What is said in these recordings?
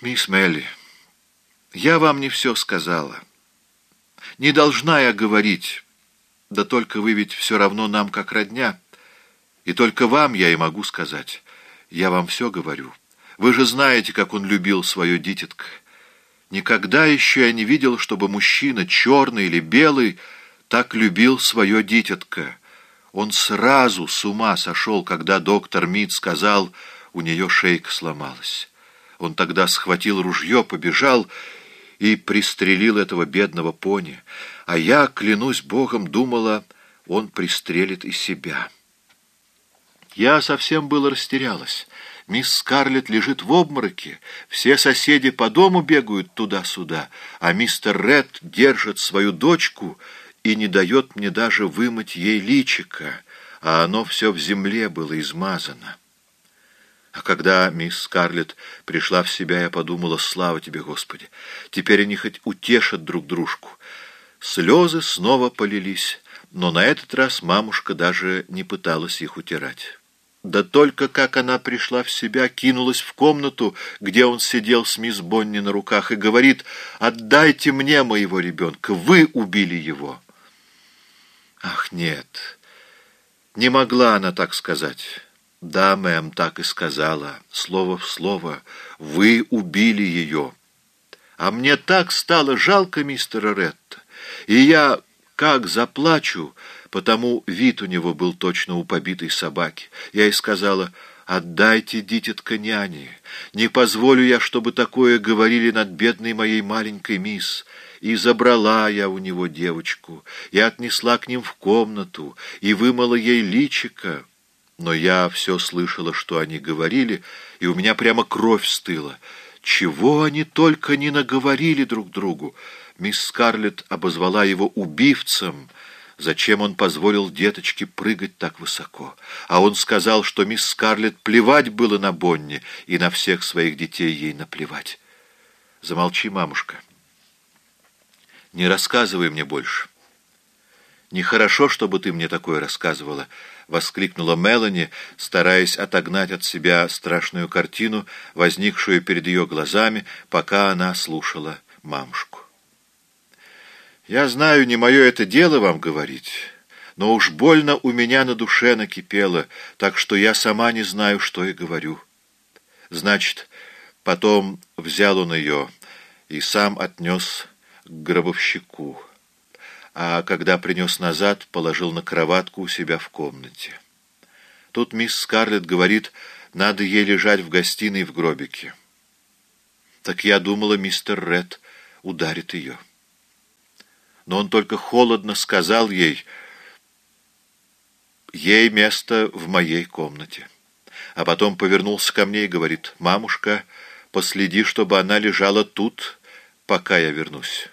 Мисс Мелли, я вам не все сказала. Не должна я говорить, да только вы ведь все равно нам как родня. И только вам я и могу сказать. Я вам все говорю. Вы же знаете, как он любил свое дитятко. Никогда еще я не видел, чтобы мужчина, черный или белый, так любил свое дитятко. Он сразу с ума сошел, когда доктор Мид сказал, у нее шейка сломалась. Он тогда схватил ружье, побежал и пристрелил этого бедного пони. А я, клянусь Богом, думала, он пристрелит и себя. Я совсем было растерялась. Мисс Скарлетт лежит в обмороке, все соседи по дому бегают туда-сюда, а мистер Ред держит свою дочку и не дает мне даже вымыть ей личико, а оно все в земле было измазано. А когда мисс Скарлетт пришла в себя, я подумала, слава тебе, Господи, теперь они хоть утешат друг дружку. Слезы снова полились, но на этот раз мамушка даже не пыталась их утирать. Да только как она пришла в себя, кинулась в комнату, где он сидел с мисс Бонни на руках, и говорит, «Отдайте мне моего ребенка, вы убили его». Ах, нет, не могла она так сказать. «Да, мэм, так и сказала, слово в слово. Вы убили ее. А мне так стало жалко мистера Ретта. И я как заплачу, потому вид у него был точно у побитой собаки. Я и сказала, «Отдайте, дитятка, няне. Не позволю я, чтобы такое говорили над бедной моей маленькой мисс». И забрала я у него девочку, и отнесла к ним в комнату, и вымыла ей личико. Но я все слышала, что они говорили, и у меня прямо кровь стыла. Чего они только не наговорили друг другу. Мисс Скарлетт обозвала его убивцем. Зачем он позволил деточке прыгать так высоко? А он сказал, что мисс Скарлетт плевать было на Бонни, и на всех своих детей ей наплевать. Замолчи, мамушка. Не рассказывай мне больше. Нехорошо, чтобы ты мне такое рассказывала —— воскликнула Мелани, стараясь отогнать от себя страшную картину, возникшую перед ее глазами, пока она слушала мамушку. «Я знаю, не мое это дело вам говорить, но уж больно у меня на душе накипело, так что я сама не знаю, что и говорю. Значит, потом взял он ее и сам отнес к гробовщику» а когда принес назад, положил на кроватку у себя в комнате. Тут мисс Скарлетт говорит, надо ей лежать в гостиной в гробике. Так я думала, мистер Ред ударит ее. Но он только холодно сказал ей, ей место в моей комнате. А потом повернулся ко мне и говорит, «Мамушка, последи, чтобы она лежала тут, пока я вернусь»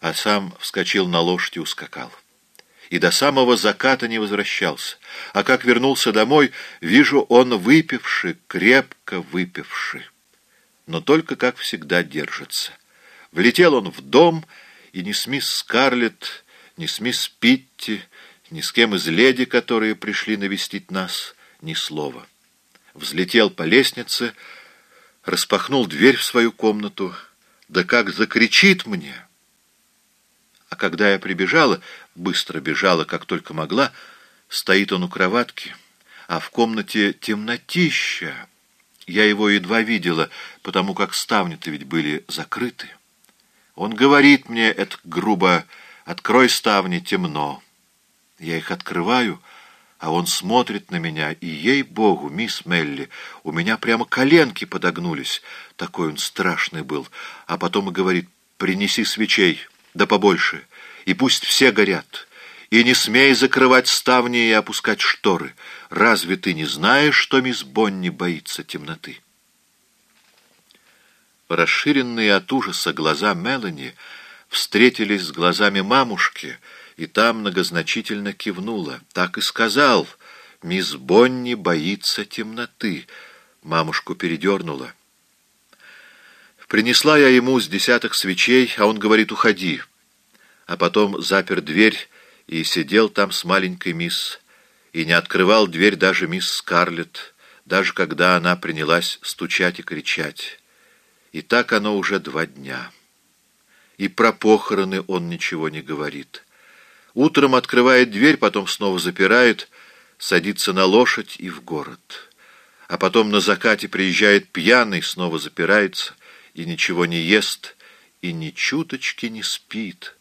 а сам вскочил на лошадь и ускакал. И до самого заката не возвращался. А как вернулся домой, вижу, он выпивший, крепко выпивший. Но только, как всегда, держится. Влетел он в дом, и ни с мисс Скарлетт, ни с мисс Питти, ни с кем из леди, которые пришли навестить нас, ни слова. Взлетел по лестнице, распахнул дверь в свою комнату, да как закричит мне — а когда я прибежала, быстро бежала, как только могла, стоит он у кроватки, а в комнате темнотища. Я его едва видела, потому как ставни-то ведь были закрыты. Он говорит мне, это грубо, «Открой ставни, темно». Я их открываю, а он смотрит на меня, и, ей-богу, мисс Мелли, у меня прямо коленки подогнулись, такой он страшный был, а потом и говорит, «Принеси свечей» да побольше, и пусть все горят. И не смей закрывать ставни и опускать шторы. Разве ты не знаешь, что мисс Бонни боится темноты?» Расширенные от ужаса глаза Мелани встретились с глазами мамушки, и та многозначительно кивнула. Так и сказал, мисс Бонни боится темноты. Мамушку передернула. Принесла я ему с десяток свечей, а он говорит «уходи». А потом запер дверь и сидел там с маленькой мисс, и не открывал дверь даже мисс Скарлетт, даже когда она принялась стучать и кричать. И так оно уже два дня. И про похороны он ничего не говорит. Утром открывает дверь, потом снова запирает, садится на лошадь и в город. А потом на закате приезжает пьяный, снова запирается и ничего не ест, и ни чуточки не спит.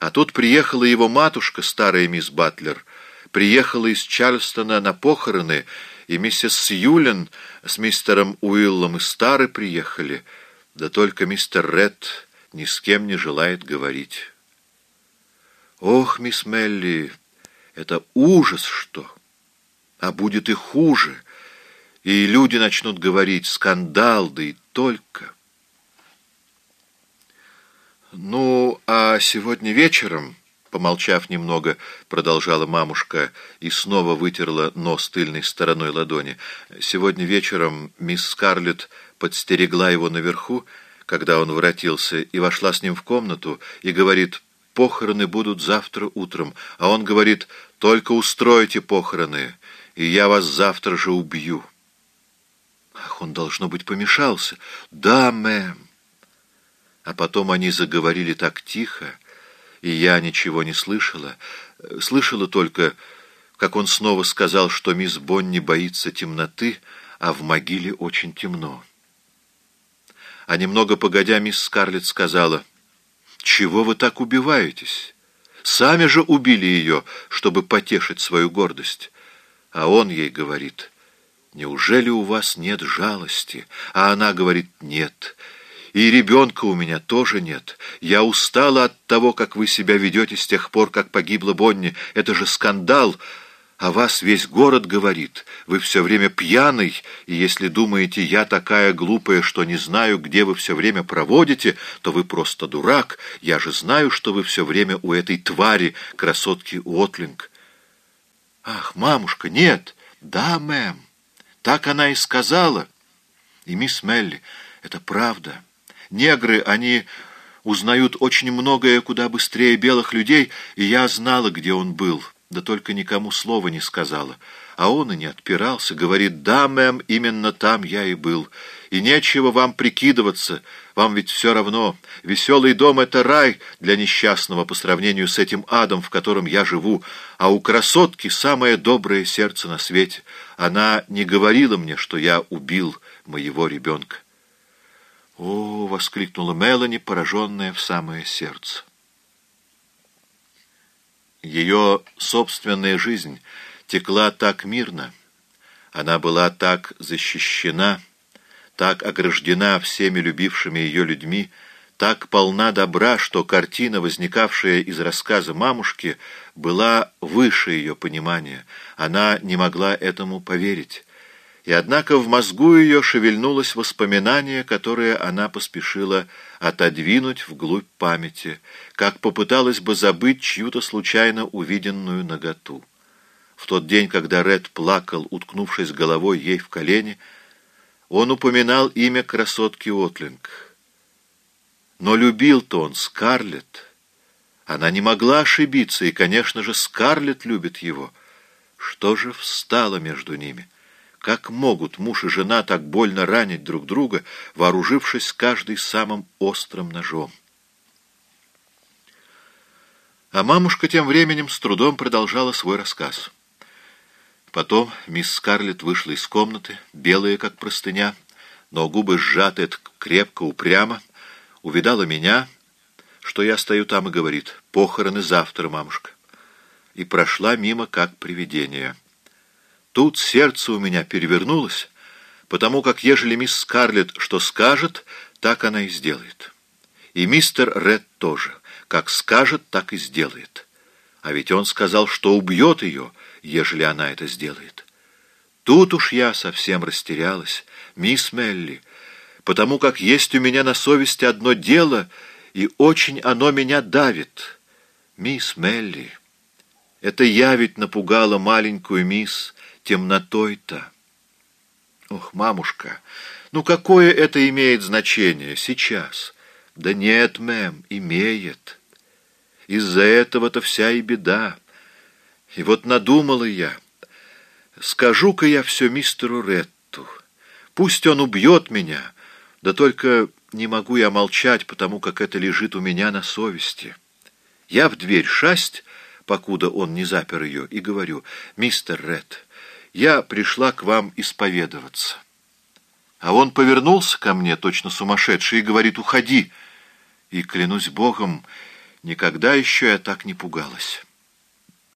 А тут приехала его матушка, старая мисс Батлер, приехала из Чарльстона на похороны, и миссис Сьюлен с мистером Уиллом и Стары приехали, да только мистер Ред ни с кем не желает говорить. Ох, мисс Мелли, это ужас что! А будет и хуже, и люди начнут говорить скандал, да и только... «Ну, а сегодня вечером...» Помолчав немного, продолжала мамушка и снова вытерла нос тыльной стороной ладони. Сегодня вечером мисс Скарлетт подстерегла его наверху, когда он воротился, и вошла с ним в комнату, и говорит, похороны будут завтра утром, а он говорит, только устройте похороны, и я вас завтра же убью. Ах, он, должно быть, помешался. Да, мэм. А потом они заговорили так тихо, и я ничего не слышала. Слышала только, как он снова сказал, что мисс Бонни боится темноты, а в могиле очень темно. А немного погодя, мисс Скарлетт сказала, «Чего вы так убиваетесь? Сами же убили ее, чтобы потешить свою гордость». А он ей говорит, «Неужели у вас нет жалости?» А она говорит, «Нет». И ребенка у меня тоже нет. Я устала от того, как вы себя ведете с тех пор, как погибла Бонни. Это же скандал. А вас весь город говорит. Вы все время пьяный, и если думаете, я такая глупая, что не знаю, где вы все время проводите, то вы просто дурак. Я же знаю, что вы все время у этой твари, красотки Уотлинг. Ах, мамушка, нет. Да, мэм. Так она и сказала. И мисс Мелли, это правда. Негры, они узнают очень многое куда быстрее белых людей, и я знала, где он был, да только никому слова не сказала. А он и не отпирался, говорит, да, мэм, именно там я и был. И нечего вам прикидываться, вам ведь все равно. Веселый дом — это рай для несчастного по сравнению с этим адом, в котором я живу. А у красотки самое доброе сердце на свете. Она не говорила мне, что я убил моего ребенка. «О!» — воскликнула Мелани, пораженная в самое сердце. Ее собственная жизнь текла так мирно, она была так защищена, так ограждена всеми любившими ее людьми, так полна добра, что картина, возникавшая из рассказа мамушки, была выше ее понимания. Она не могла этому поверить. И однако в мозгу ее шевельнулось воспоминание, которое она поспешила отодвинуть вглубь памяти, как попыталась бы забыть чью-то случайно увиденную наготу. В тот день, когда Ред плакал, уткнувшись головой ей в колени, он упоминал имя красотки Отлинг. Но любил-то он Скарлетт. Она не могла ошибиться, и, конечно же, Скарлетт любит его. Что же встало между ними? — как могут муж и жена так больно ранить друг друга, вооружившись каждый самым острым ножом? А мамушка тем временем с трудом продолжала свой рассказ. Потом мисс Скарлетт вышла из комнаты, белая, как простыня, но губы сжаты крепко, упрямо, увидала меня, что я стою там и говорит «Похороны завтра, мамушка», и прошла мимо, как привидение. Тут сердце у меня перевернулось, потому как ежели мисс Скарлетт что скажет, так она и сделает. И мистер Ред тоже. Как скажет, так и сделает. А ведь он сказал, что убьет ее, ежели она это сделает. Тут уж я совсем растерялась, мисс Мелли, потому как есть у меня на совести одно дело, и очень оно меня давит. Мисс Мелли, это я ведь напугала маленькую мисс, темнотой-то. Ох, мамушка, ну какое это имеет значение сейчас? Да нет, мэм, имеет. Из-за этого-то вся и беда. И вот надумала я. Скажу-ка я все мистеру Ретту. Пусть он убьет меня, Да только не могу я молчать, потому как это лежит у меня на совести. Я в дверь шасть, покуда он не запер ее, и говорю, «Мистер Ред, я пришла к вам исповедоваться». А он повернулся ко мне, точно сумасшедший, и говорит, «Уходи!» И, клянусь Богом, никогда еще я так не пугалась.